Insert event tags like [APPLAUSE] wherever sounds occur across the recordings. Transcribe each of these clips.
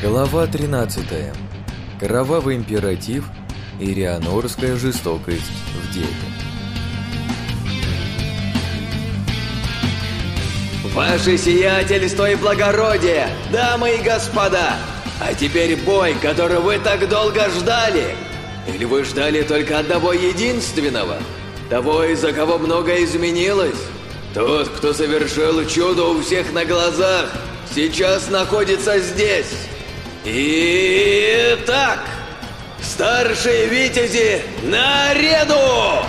Глава 13. Кровавый императив и рианорская жестокость в деле. Ваше сиятельство и благородие, дамы и господа! А теперь бой, который вы так долго ждали! Или вы ждали только одного единственного? Того, из-за кого многое изменилось? Тот, кто совершил чудо у всех на глазах, сейчас находится здесь! Итак, старшие витязи на арену!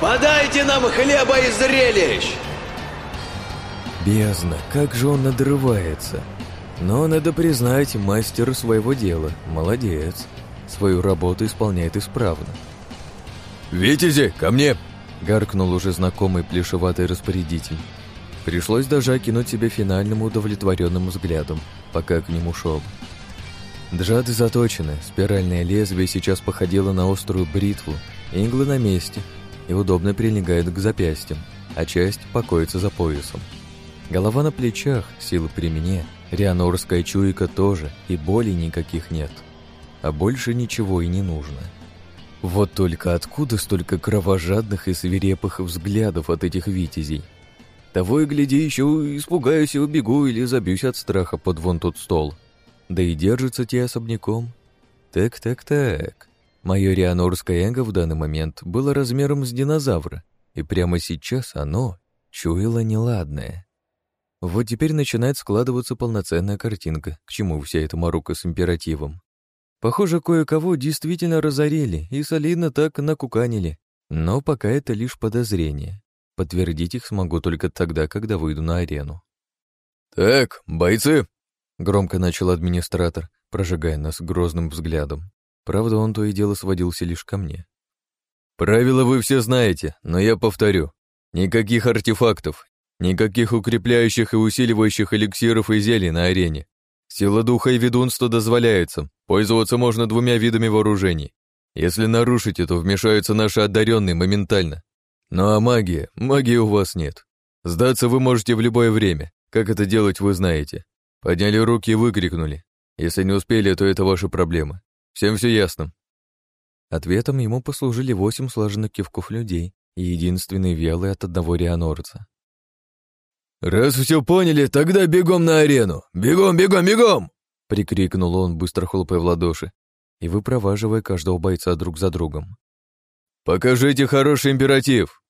Подайте нам хлеба и зрелищ! Бездна, как же он надрывается. Но, надо признать, мастер своего дела. Молодец. Свою работу исполняет исправно. «Витязи, ко мне!» — гаркнул уже знакомый плешеватый распорядитель. Пришлось даже окинуть себя финальным удовлетворенным взглядом, пока к нему шел. Джады заточены, спиральное лезвие сейчас походило на острую бритву, иглы на месте и удобно прилегает к запястьям, а часть покоится за поясом. Голова на плечах, силы при мне, рианорская чуйка тоже, и боли никаких нет. А больше ничего и не нужно. Вот только откуда столько кровожадных и свирепых взглядов от этих витязей? Того и гляди, еще испугаюсь и убегу или забьюсь от страха под вон тот стол. Да и держатся те особняком. Так-так-так. Мое рианорское эго в данный момент было размером с динозавра, и прямо сейчас оно чуяло неладное. Вот теперь начинает складываться полноценная картинка, к чему вся эта морока с императивом. Похоже, кое-кого действительно разорили и солидно так накуканили, но пока это лишь подозрение. Подтвердить их смогу только тогда, когда выйду на арену. «Так, бойцы, Громко начал администратор, прожигая нас грозным взглядом. Правда, он то и дело сводился лишь ко мне. «Правила вы все знаете, но я повторю. Никаких артефактов, никаких укрепляющих и усиливающих эликсиров и зелий на арене. Сила духа и ведунство дозволяется, пользоваться можно двумя видами вооружений. Если нарушите, то вмешаются наши одаренные моментально. Ну а магия, магии у вас нет. Сдаться вы можете в любое время, как это делать вы знаете. Подняли руки и выкрикнули. Если не успели, то это ваша проблема. Всем все ясно. Ответом ему послужили восемь слаженных кивков людей и единственный велый от одного рианорца. «Раз все поняли, тогда бегом на арену! Бегом, бегом, бегом!» прикрикнул он, быстро хлопая в ладоши и выпроваживая каждого бойца друг за другом. «Покажите хороший императив!»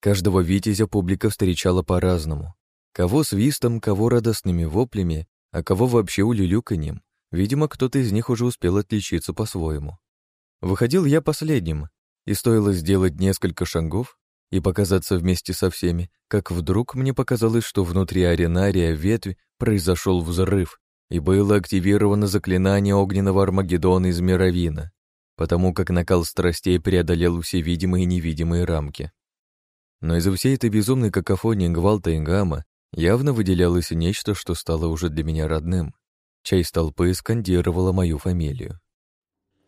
Каждого витязя публика встречала по-разному. Кого свистом, кого радостными воплями, а кого вообще улюлюканьем. Видимо, кто-то из них уже успел отличиться по-своему. Выходил я последним, и стоило сделать несколько шагов и показаться вместе со всеми, как вдруг мне показалось, что внутри аренария ветви произошел взрыв, и было активировано заклинание огненного Армагеддона из Мировина, потому как накал страстей преодолел все видимые и невидимые рамки. Но из-за всей этой безумной какофонии гвалта и гамма Явно выделялось нечто, что стало уже для меня родным. Часть толпы скандировала мою фамилию.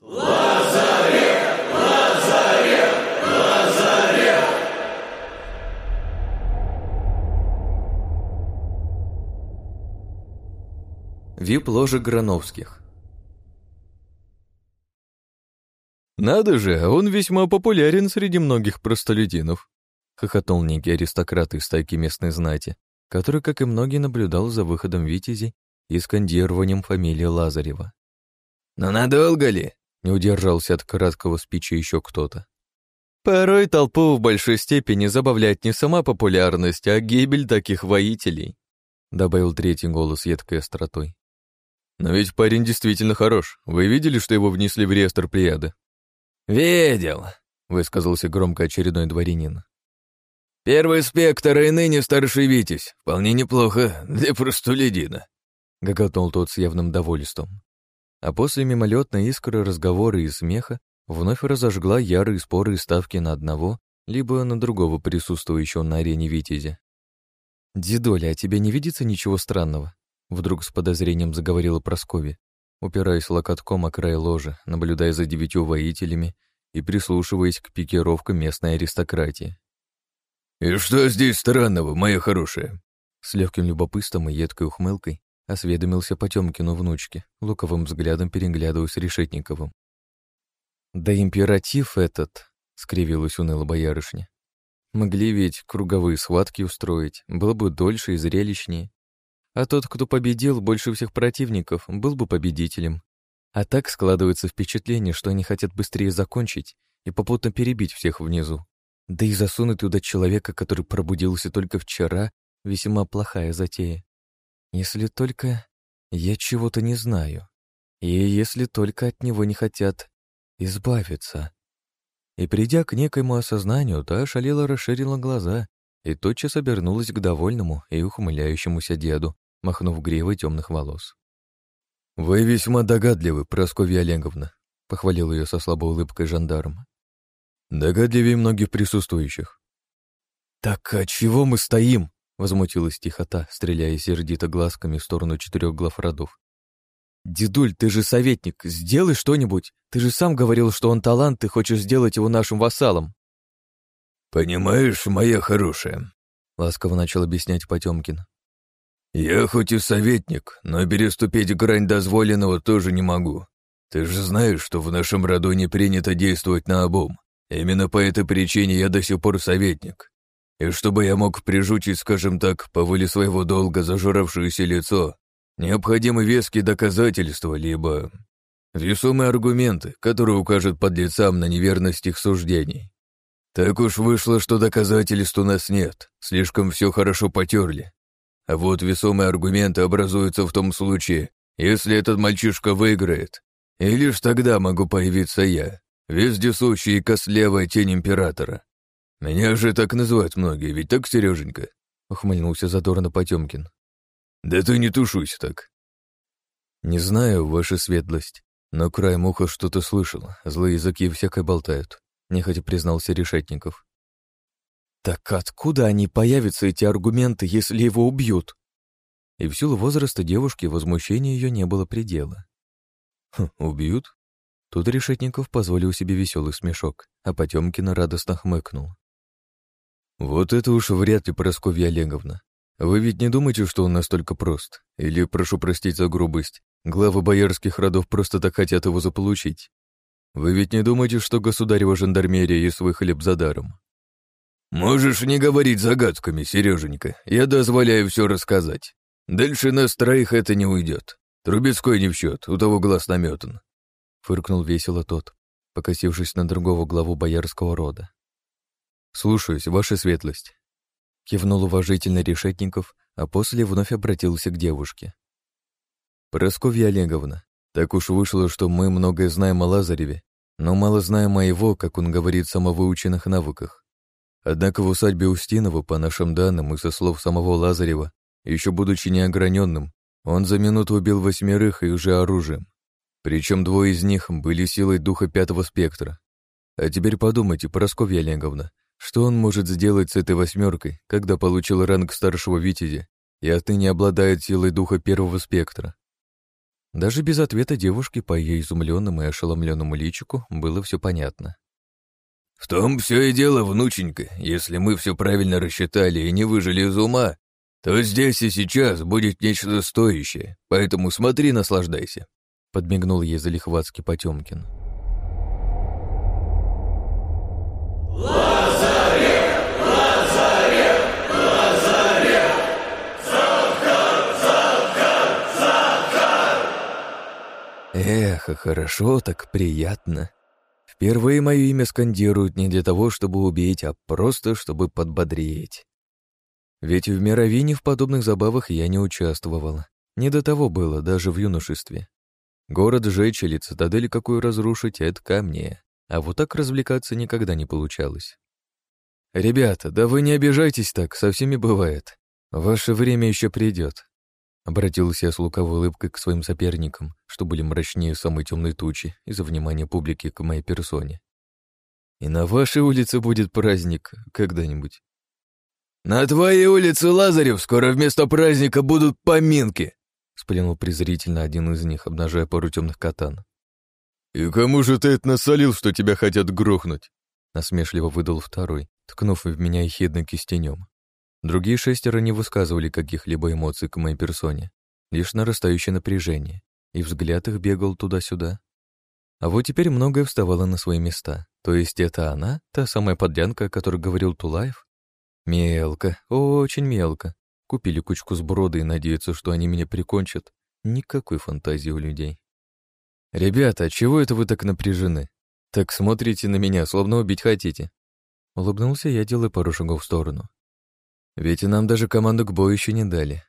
«Лазарев! Лазарев! Лазарев!» Вип-ложа Грановских «Надо же, он весьма популярен среди многих простолюдинов», — хохотнул некий аристократ из стайки местной знати, который, как и многие, наблюдал за выходом Витязи и скандированием фамилии Лазарева. «Но надолго ли?» — не удержался от краткого спича еще кто-то. «Порой толпу в большой степени забавляет не сама популярность, а гибель таких воителей», — добавил третий голос едкой остротой. «Но ведь парень действительно хорош. Вы видели, что его внесли в реестр Плеяды?» «Видел», — высказался громко очередной дворянин. «Первый спектр и ныне старший Витязь. Вполне неплохо для простолюдина», — гоготнул тот с явным довольством. А после мимолетной искры разговора и смеха вновь разожгла ярые споры и ставки на одного, либо на другого присутствующего на арене Витязя. «Дедоля, а тебе не видится ничего странного?» Вдруг с подозрением заговорила Прасковья, упираясь локотком о край ложа, наблюдая за девятью воителями и прислушиваясь к пикировкам местной аристократии. «И что здесь странного, моя хорошая?» С легким любопытством и едкой ухмылкой — осведомился Потемкину внучке, луковым взглядом переглядываясь с Решетниковым. «Да императив этот», — скривилась уныло боярышня. «Могли ведь круговые схватки устроить, было бы дольше и зрелищнее. А тот, кто победил больше всех противников, был бы победителем. А так складывается впечатление, что они хотят быстрее закончить и попутно перебить всех внизу. Да и засунуть туда человека, который пробудился только вчера, весьма плохая затея. Если только я чего-то не знаю. И если только от него не хотят избавиться. И придя к некоему осознанию, та шалела расширила глаза и тотчас обернулась к довольному и ухмыляющемуся деду, махнув гривой темных волос. «Вы весьма догадливы, Прасковья Олеговна», — похвалил ее со слабой улыбкой жандарм. «Догадливее многих присутствующих». «Так а чего мы стоим?» Возмутилась тихота, стреляя сердито глазками в сторону четырех глав родов. «Дедуль, ты же советник, сделай что-нибудь. Ты же сам говорил, что он талант, и хочешь сделать его нашим вассалом». «Понимаешь, моя хорошая», — ласково начал объяснять Потемкин. «Я хоть и советник, но переступить грань дозволенного тоже не могу. Ты же знаешь, что в нашем роду не принято действовать на обум. Именно по этой причине я до сих пор советник. И чтобы я мог прижучить, скажем так, по воле своего долга зажуравшееся лицо, необходимы веские доказательства, либо весомые аргументы, которые укажут подлецам на неверность их суждений. Так уж вышло, что доказательств у нас нет, слишком все хорошо потерли. А вот весомые аргументы образуются в том случае, если этот мальчишка выиграет. И лишь тогда могу появиться я, вездесущий и кослевая тень императора. «Меня же так называют многие, ведь так, Сереженька?» — ухмыльнулся задорно Потемкин. «Да ты не тушуйся так». «Не знаю, ваша светлость, но краем уха что-то слышал, злые языки всякое болтают», — нехотя признался Решетников. «Так откуда они появятся, эти аргументы, если его убьют?» И в силу возраста девушки возмущения ее не было предела. «Хм, убьют?» Тут Решетников позволил себе веселый смешок, а Потемкин радостно хмыкнул. «Вот это уж вряд ли, Прасковья Олеговна. Вы ведь не думаете, что он настолько прост? Или, прошу простить за грубость, главы боярских родов просто так хотят его заполучить? Вы ведь не думаете, что государева жандармерия и свой хлеб за даром?» «Можешь не говорить загадками, Сереженька. Я дозволяю все рассказать. Дальше нас троих это не уйдет. Трубецкой не в счет, у того глаз наметан», — фыркнул весело тот, покосившись на другого главу боярского рода. «Слушаюсь, ваша светлость». Кивнул уважительно Решетников, а после вновь обратился к девушке. «Просковья Олеговна, так уж вышло, что мы многое знаем о Лазареве, но мало знаем о его, как он говорит, самовыученных навыках. Однако в усадьбе Устинова, по нашим данным и со слов самого Лазарева, еще будучи неограненным, он за минуту убил восьмерых и уже оружием. Причем двое из них были силой духа пятого спектра. А теперь подумайте, Просковья Олеговна, что он может сделать с этой восьмеркой, когда получил ранг старшего Витязя и отныне обладает силой духа первого спектра? Даже без ответа девушки по ее изумленному и ошеломленному личику было все понятно. «В том все и дело, внученька. Если мы все правильно рассчитали и не выжили из ума, то здесь и сейчас будет нечто стоящее, поэтому смотри, наслаждайся», — подмигнул ей залихватский Потемкин. Эх, хорошо, так приятно. Впервые мое имя скандируют не для того, чтобы убить, а просто, чтобы подбодрить. Ведь в Мировине в подобных забавах я не участвовал. Не до того было, даже в юношестве. Город жечь или цитадель какую разрушить — это ко мне. А вот так развлекаться никогда не получалось. «Ребята, да вы не обижайтесь так, со всеми бывает. Ваше время еще придет. Обратился я с луковой улыбкой к своим соперникам, что были мрачнее самой темной тучи из-за внимания публики к моей персоне. И на вашей улице будет праздник когда-нибудь. «На твоей улице, Лазарев, скоро вместо праздника будут поминки!» Сплюнул презрительно один из них, обнажая пару темных катан. «И кому же ты это насолил, что тебя хотят грохнуть?» насмешливо выдал второй, ткнув в меня ехидно кистенем. Другие шестеро не высказывали каких-либо эмоций к моей персоне, лишь нарастающее напряжение, и взгляд их бегал туда-сюда. А вот теперь многое вставало на свои места. То есть это она, та самая подлянка, о которой говорил Тулаев? Мелко, очень мелко. Купили кучку сброда и надеются, что они меня прикончат. Никакой фантазии у людей. «Ребята, чего это вы так напряжены? Так смотрите на меня, словно убить хотите». Улыбнулся я, делая пару шагов в сторону. Ведь и нам даже команду к бою еще не дали.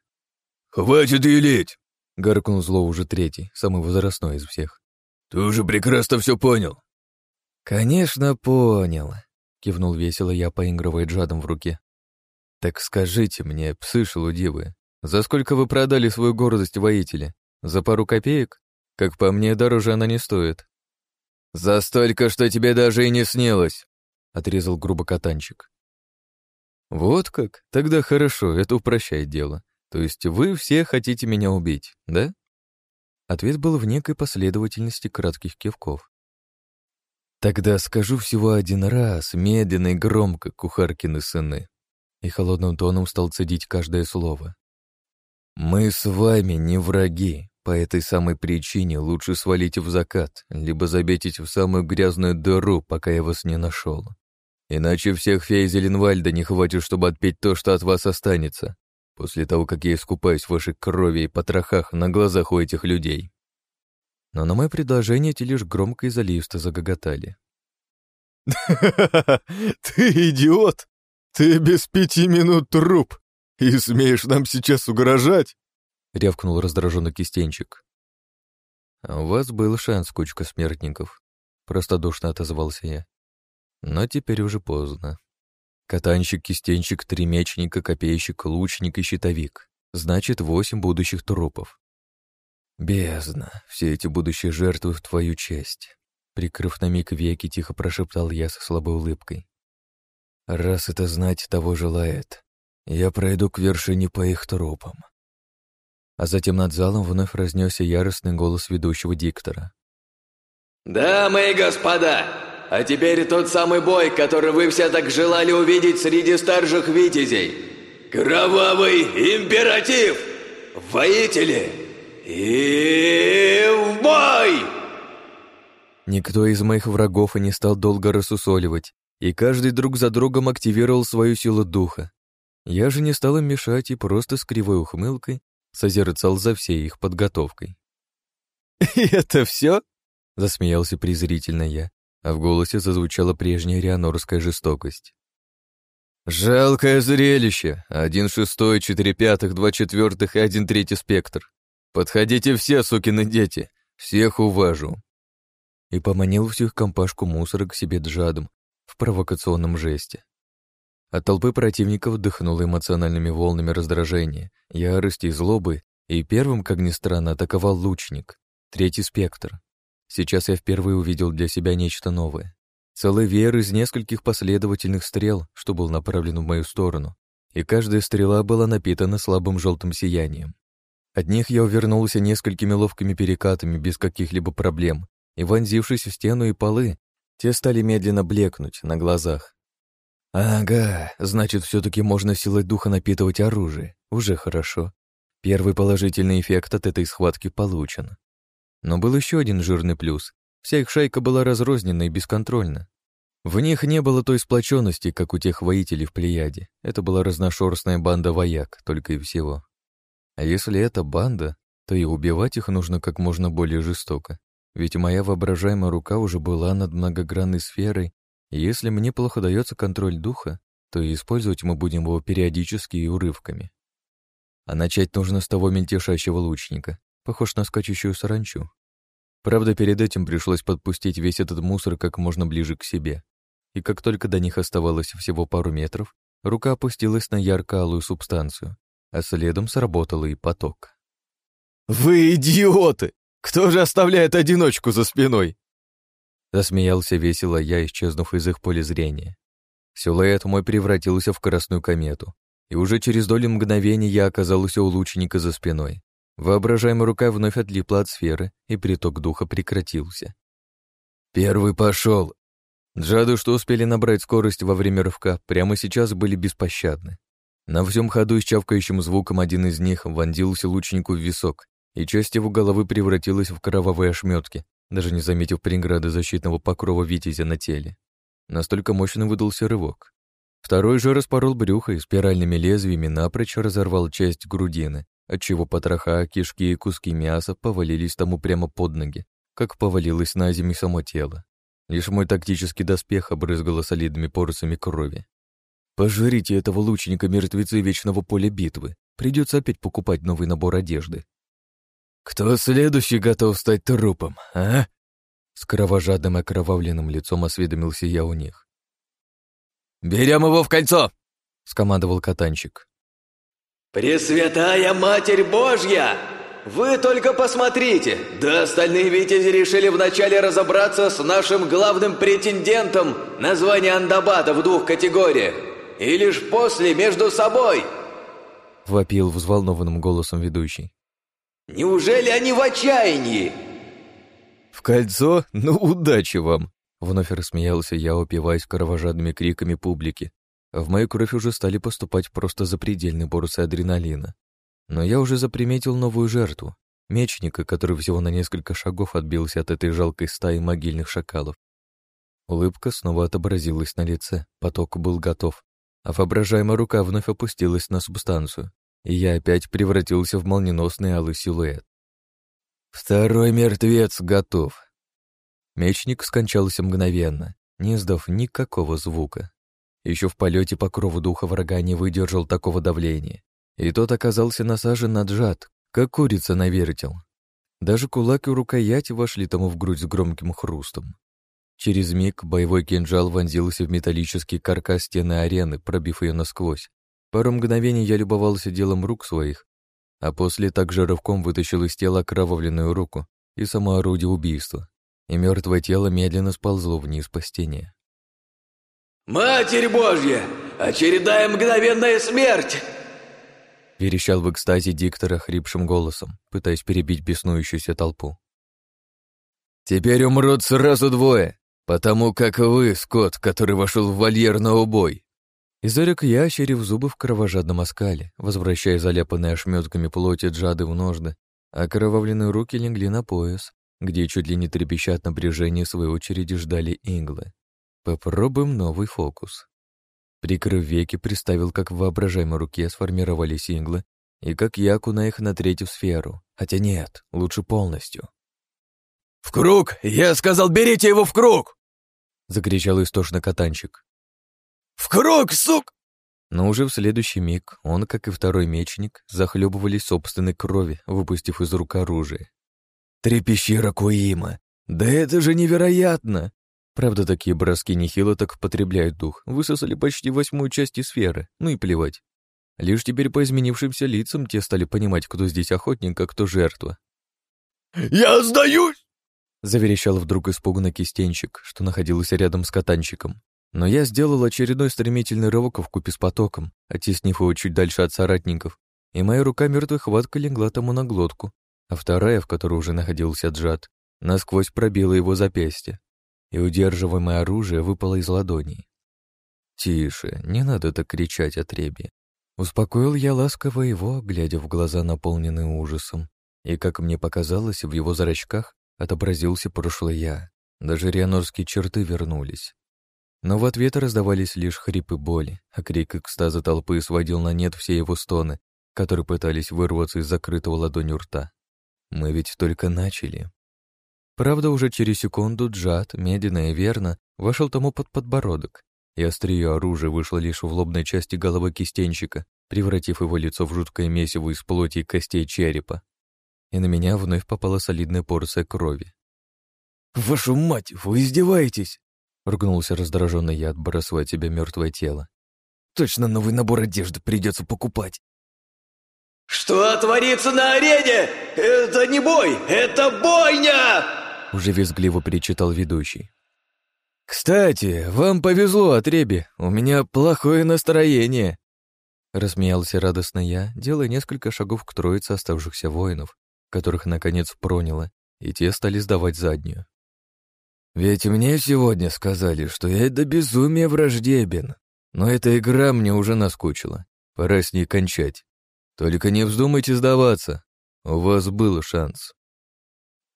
«Хватит елеть!» — гаркнул зло уже третий, самый возрастной из всех. «Ты уже прекрасно все понял». «Конечно, понял», — кивнул весело я, поигрывая джадом в руке. «Так скажите мне, псы шелудивые, за сколько вы продали свою гордость воители? За пару копеек? Как по мне, дороже она не стоит». «За столько, что тебе даже и не снилось», — отрезал грубо катанчик. «Вот как? Тогда хорошо, это упрощает дело. То есть вы все хотите меня убить, да?» Ответ был в некой последовательности кратких кивков. «Тогда скажу всего один раз, медленно и громко, кухаркины сыны», и холодным тоном стал цедить каждое слово. «Мы с вами не враги, по этой самой причине лучше свалите в закат, либо забейтесь в самую грязную дыру, пока я вас не нашел. Иначе всех фей Зеленвальда не хватит, чтобы отпеть то, что от вас останется, после того, как я искупаюсь в вашей крови и потрохах на глазах у этих людей. Но на мое предложение эти лишь громко и заливисто загоготали. [LAUGHS] «Ты идиот! Ты без пяти минут труп! И смеешь нам сейчас угрожать?» — рявкнул раздраженный кистенчик. «А «У вас был шанс, кучка смертников», — простодушно отозвался я. Но теперь уже поздно. Катанщик, кистенщик, тремечник, копейщик, лучник и щитовик. Значит, восемь будущих трупов. Бездна, все эти будущие жертвы в твою честь. Прикрыв на миг веки, тихо прошептал я со слабой улыбкой. Раз это знать того желает, я пройду к вершине по их трупам. А затем над залом вновь разнесся яростный голос ведущего диктора. «Дамы и господа, а теперь тот самый бой, который вы все так желали увидеть среди старших витязей. Кровавый императив! Воители! И в бой!» Никто из моих врагов и не стал долго рассусоливать, и каждый друг за другом активировал свою силу духа. Я же не стал им мешать и просто с кривой ухмылкой созерцал за всей их подготовкой. «И это все?» — засмеялся презрительно я, а в голосе зазвучала прежняя рианорская жестокость. «Жалкое зрелище! Один шестой, четыре пятых, два четвертых и один третий спектр. Подходите все, сукины дети, всех уважу!» И поманил всю их компашку мусора к себе джадом в провокационном жесте. От толпы противников дыхнуло эмоциональными волнами раздражения, ярости и злобы, и первым, как ни странно, атаковал лучник, третий спектр. Сейчас я впервые увидел для себя нечто новое. Целый веер из нескольких последовательных стрел, что был направлен в мою сторону, и каждая стрела была напитана слабым желтым сиянием. От них я увернулся несколькими ловкими перекатами без каких-либо проблем, и, вонзившись в стену и полы, те стали медленно блекнуть на глазах. Ага, значит, все-таки можно силой духа напитывать оружие. Уже хорошо. Первый положительный эффект от этой схватки получен. Но был еще один жирный плюс. Вся их шайка была разрознена и бесконтрольна. В них не было той сплоченности, как у тех воителей в Плеяде. Это была разношерстная банда вояк, только и всего. А если это банда, то и убивать их нужно как можно более жестоко. Ведь моя воображаемая рука уже была над многогранной сферой, и если мне плохо дается контроль духа, то и использовать мы будем его периодически и урывками. А начать нужно с того мельтешащего лучника похож на скачущую саранчу. Правда, перед этим пришлось подпустить весь этот мусор как можно ближе к себе. И как только до них оставалось всего пару метров, рука опустилась на ярко-алую субстанцию, а следом сработал и поток. «Вы идиоты! Кто же оставляет одиночку за спиной?» Засмеялся весело я, исчезнув из их поля зрения. Силуэт мой превратился в красную комету, и уже через долю мгновения я оказался у лучника за спиной. Воображаемая рука вновь отлипла от сферы, и приток духа прекратился. Первый пошел. Джады, что успели набрать скорость во время рывка, прямо сейчас были беспощадны. На всем ходу с чавкающим звуком один из них вонзился лучнику в висок, и часть его головы превратилась в кровавые ошметки, даже не заметив преграды защитного покрова витязя на теле. Настолько мощно выдался рывок. Второй же распорол брюхо и спиральными лезвиями напрочь разорвал часть грудины, отчего потроха, кишки и куски мяса повалились тому прямо под ноги, как повалилось на землю само тело. Лишь мой тактический доспех обрызгало солидными порциями крови. Пожрите этого лучника мертвецы вечного поля битвы. Придется опять покупать новый набор одежды. «Кто следующий готов стать трупом, а?» С кровожадным и окровавленным лицом осведомился я у них. «Берем его в кольцо!» — скомандовал катанчик. «Пресвятая Матерь Божья! Вы только посмотрите! Да остальные витязи решили вначале разобраться с нашим главным претендентом на звание Андабата в двух категориях, и лишь после между собой!» — вопил взволнованным голосом ведущий. «Неужели они в отчаянии?» «В кольцо? Ну, удачи вам!» Вновь рассмеялся я, упиваясь кровожадными криками публики. В мою кровь уже стали поступать просто запредельные порции адреналина. Но я уже заприметил новую жертву. Мечника, который всего на несколько шагов отбился от этой жалкой стаи могильных шакалов. Улыбка снова отобразилась на лице, поток был готов, а воображаемая рука вновь опустилась на субстанцию, и я опять превратился в молниеносный алый силуэт. Второй мертвец готов. Мечник скончался мгновенно, не издав никакого звука. Еще в полете по крову духа врага не выдержал такого давления, и тот оказался насажен на джад, как курица на вертел. Даже кулак и рукоять вошли тому в грудь с громким хрустом. Через миг боевой кинжал вонзился в металлический каркас стены арены, пробив ее насквозь. Пару мгновений я любовался делом рук своих, а после также рывком вытащил из тела окровавленную руку и само орудие убийства и мертвое тело медленно сползло вниз по стене. «Матерь Божья! Очередная мгновенная смерть!» Верещал в экстазе диктора хрипшим голосом, пытаясь перебить беснующуюся толпу. «Теперь умрут сразу двое, потому как вы, скот, который вошел в вольер на убой!» Изорик ящерив зубы в кровожадном оскале, возвращая заляпанные ошметками плоти джады в ножны, а кровавленные руки легли на пояс, где чуть ли не трепеща от напряжения в своей очереди ждали иглы. Попробуем новый фокус. Прикрыв веки, представил, как в воображаемой руке сформировались иглы, и как я окуна их на третью сферу. Хотя нет, лучше полностью. «В круг! Я сказал, берите его в круг!» Закричал истошно катанчик. «В круг, сук!» Но уже в следующий миг он, как и второй мечник, захлебывались собственной крови, выпустив из рук оружие. Трепещи Ракуима! Да это же невероятно! Правда, такие броски нехило так потребляют дух, высосали почти восьмую часть сферы, ну и плевать. Лишь теперь по изменившимся лицам те стали понимать, кто здесь охотник, а кто жертва. «Я сдаюсь!» Заверещал вдруг испуганно кистенчик, что находился рядом с катанчиком. Но я сделал очередной стремительный рывок в купе с потоком, оттеснив его чуть дальше от соратников, и моя рука мертвой хваткой легла тому на глотку, а вторая, в которой уже находился Джад, насквозь пробила его запястье, и удерживаемое оружие выпало из ладоней. «Тише, не надо так кричать от Реби». Успокоил я ласково его, глядя в глаза, наполненные ужасом, и, как мне показалось, в его зрачках отобразился прошлый я. Даже рианорские черты вернулись. Но в ответ раздавались лишь хрипы боли, а крик экстаза толпы сводил на нет все его стоны, которые пытались вырваться из закрытого ладонью рта. Мы ведь только начали. Правда, уже через секунду Джад, медленно и верно, вошел тому под подбородок, и острие оружия вышло лишь в лобной части головы кистенщика, превратив его лицо в жуткое месиво из плоти и костей черепа. И на меня вновь попала солидная порция крови. «Вашу мать, вы издеваетесь!» — ругнулся раздраженный я, отбрасывая от себя мертвое тело. «Точно новый набор одежды придется покупать!» «Что творится на арене? Это не бой, это бойня!» Уже визгливо перечитал ведущий. «Кстати, вам повезло, Отреби, у меня плохое настроение!» Рассмеялся радостно я, делая несколько шагов к троице оставшихся воинов, которых наконец проняло, и те стали сдавать заднюю. «Ведь мне сегодня сказали, что я до безумия враждебен, но эта игра мне уже наскучила. Пора с ней кончать. Только не вздумайте сдаваться. У вас был шанс.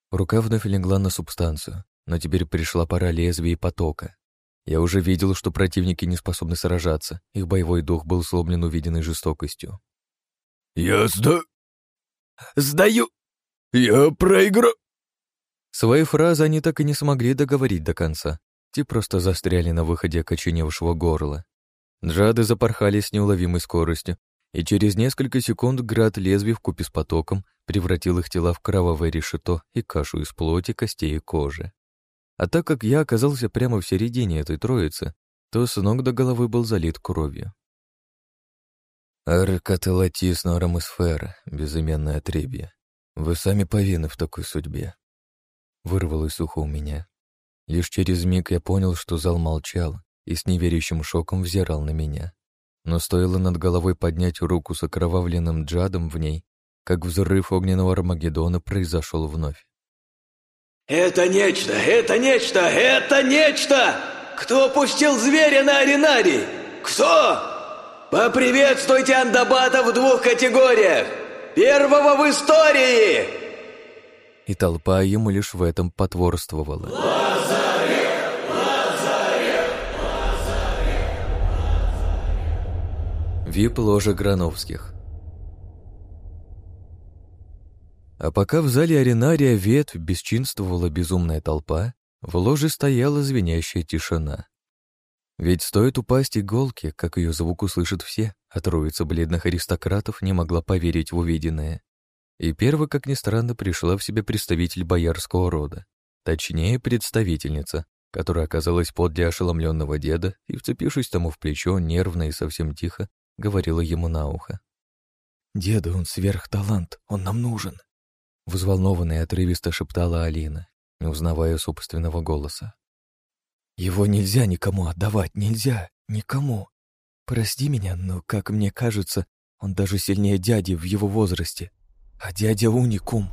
Рука вновь легла на субстанцию, но теперь пришла пора лезвия и потока. Я уже видел, что противники не способны сражаться, их боевой дух был сломлен увиденной жестокостью. «Я сда... сдаю! Я проиграю!» Свои фразы они так и не смогли договорить до конца. Те просто застряли на выходе окоченевшего горла. Джады запорхали с неуловимой скоростью, и через несколько секунд град лезвий вкупе с потоком превратил их тела в кровавое решето и кашу из плоти, костей и кожи. А так как я оказался прямо в середине этой троицы, то с ног до головы был залит кровью. Аркателатис Норамосфера, безыменное отребье. Вы сами повинны в такой судьбе. Вырвалось сухо у меня. Лишь через миг я понял, что зал молчал и с неверящим шоком взирал на меня. Но стоило над головой поднять руку с окровавленным джадом в ней, как взрыв огненного Армагеддона произошел вновь. «Это нечто! Это нечто! Это нечто! Кто пустил зверя на аренарий? Кто? Поприветствуйте Андабата в двух категориях! Первого в истории!» И толпа ему лишь в этом потворствовала. Лазарев! Лазарев! Лазарев! Вип-ложа Грановских А пока в зале аренария ветвь бесчинствовала безумная толпа, в ложе стояла звенящая тишина. Ведь стоит упасть иголки, как ее звук услышат все, а троица бледных аристократов не могла поверить в увиденное. И первый, как ни странно, пришла в себя представитель боярского рода, точнее, представительница, которая оказалась подле ошеломленного деда и, вцепившись тому в плечо, нервно и совсем тихо, говорила ему на ухо. «Деда, он сверхталант, он нам нужен!» Взволнованно и отрывисто шептала Алина, не узнавая собственного голоса. «Его нельзя никому отдавать, нельзя, никому. Прости меня, но, как мне кажется, он даже сильнее дяди в его возрасте. А дядя уникум.